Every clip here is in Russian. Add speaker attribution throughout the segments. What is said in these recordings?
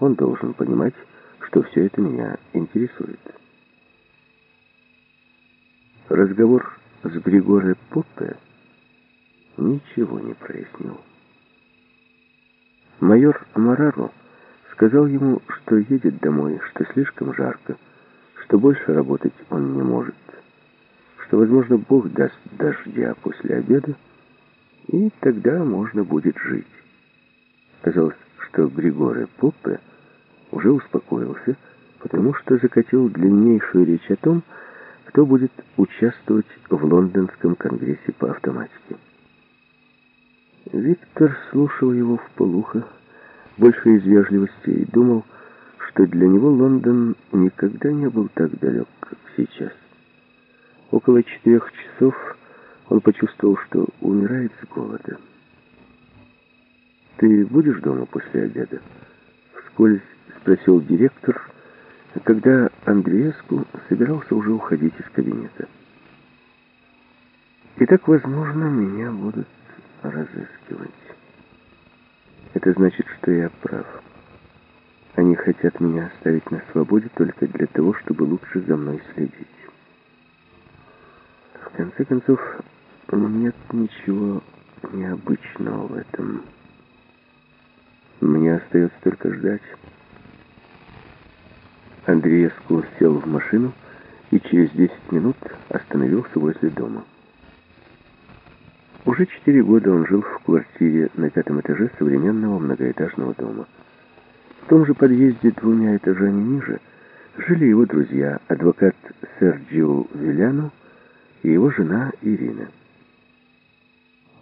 Speaker 1: Он должен понимать, что все это меня интересует. Разговор с Григоре Поппе ничего не прояснил. Майор Амараро сказал ему, что едет домой, что слишком жарко, что больше работать он не может, что, возможно, Бог даст дождя после обеда, и тогда можно будет жить. Казалось, что Григоре Поппе уже успокоился, потому что закатил длиннейшую речь о том, кто будет участвовать в лондонском конгрессе по автоматике. Виктор слушал его в полухо, больше из вежливости, и думал, что для него Лондон никогда не был так далек, как сейчас. Около четырех часов он почувствовал, что умирает с голода. «Ты будешь дома после обеда?» Вскользь спросил директор, когда Андреевску собирался уже уходить из кабинета. «И так, возможно, меня будут разыскивать. Это значит, что я прав. Они хотят меня оставить на свободе только для того, чтобы лучше за мной следить. В конце концов, нет ничего необычного в этом. Мне остается только ждать». Андреевску сел в машину и через 10 минут остановился возле дома. Уже четыре года он жил в квартире на пятом этаже современного многоэтажного дома. В том же подъезде двумя этажами ниже жили его друзья, адвокат Серджио Виляну и его жена Ирина.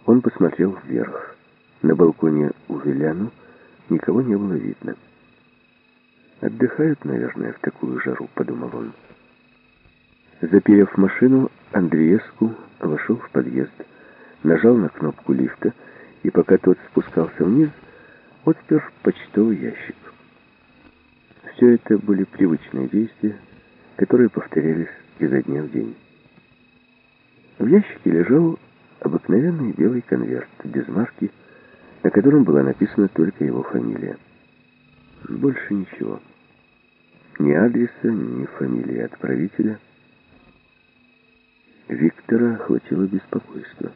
Speaker 1: Он посмотрел вверх. На балконе у Виляну никого не было видно. «Отдыхают, наверное, в такую жару», — подумал он. Заперев машину, Андреевску вошел в подъезд, нажал на кнопку лифта и, пока тот спускался вниз, отпер почтовый ящик. Все это были привычные действия, которые повторялись изо дня в день. В ящике лежал обыкновенный белый конверт без марки, на котором была написана только его фамилия. Больше ничего. Ни адреса, ни фамилии отправителя. Виктора охватило беспокойство.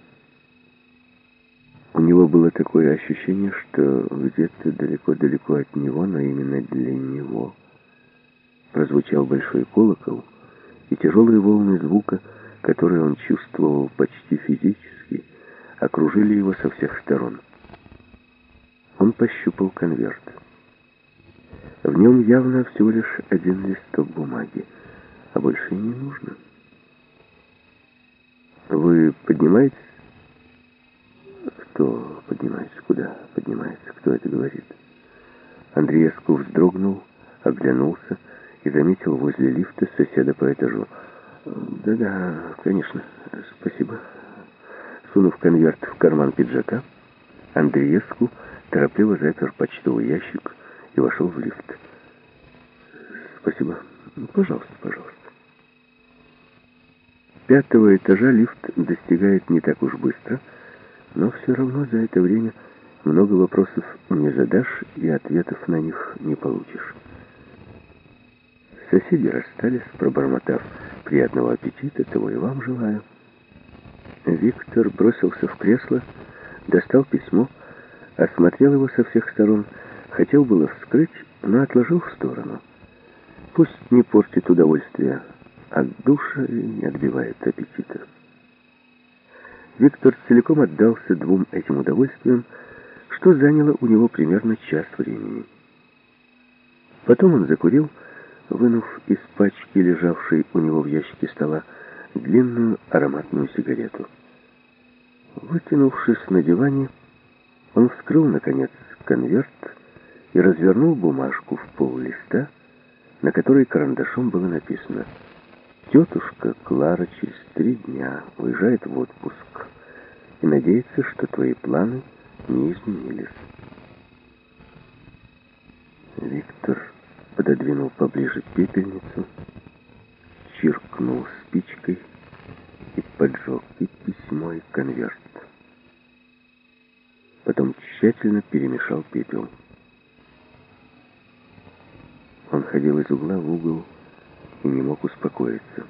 Speaker 1: У него было такое ощущение, что где-то далеко-далеко от него, но именно для него, прозвучал большой колокол, и тяжелые волны звука, которые он чувствовал почти физически, окружили его со всех сторон. Он пощупал конверт. В нем явно всего лишь один листок бумаги, а больше и не нужно. Вы поднимаетесь? Кто поднимается? Куда поднимается? Кто это говорит? Андреевску вздрогнул, оглянулся и заметил возле лифта соседа по этажу. «Да-да, конечно, спасибо». Сунув конверт в карман пиджака, Андреевску торопливо запер почтовый ящик и вошел в лифт. «Спасибо. Пожалуйста, пожалуйста». Пятого этажа лифт достигает не так уж быстро, но все равно за это время много вопросов не задашь и ответов на них не получишь. Соседи расстались, пробормотав «приятного аппетита, того и вам желаю». Виктор бросился в кресло, достал письмо, осмотрел его со всех сторон, хотел было вскрыть, но отложил в сторону. Пусть не портит удовольствие от душа не отбивает аппетита. Виктор целиком отдался двум этим удовольствиям, что заняло у него примерно час времени. Потом он закурил, вынув из пачки, лежавшей у него в ящике стола, длинную ароматную сигарету. Вытянувшись на диване, он вскрыл, наконец, конверт и развернул бумажку в пол листа, на которой карандашом было написано «Тетушка Клара через три дня уезжает в отпуск и надеется, что твои планы не изменились». Виктор пододвинул поближе пепельницу, чиркнул спичкой и поджег и письмо, и конверт потом тщательно перемешал пепел. Он ходил из угла в угол и не мог успокоиться.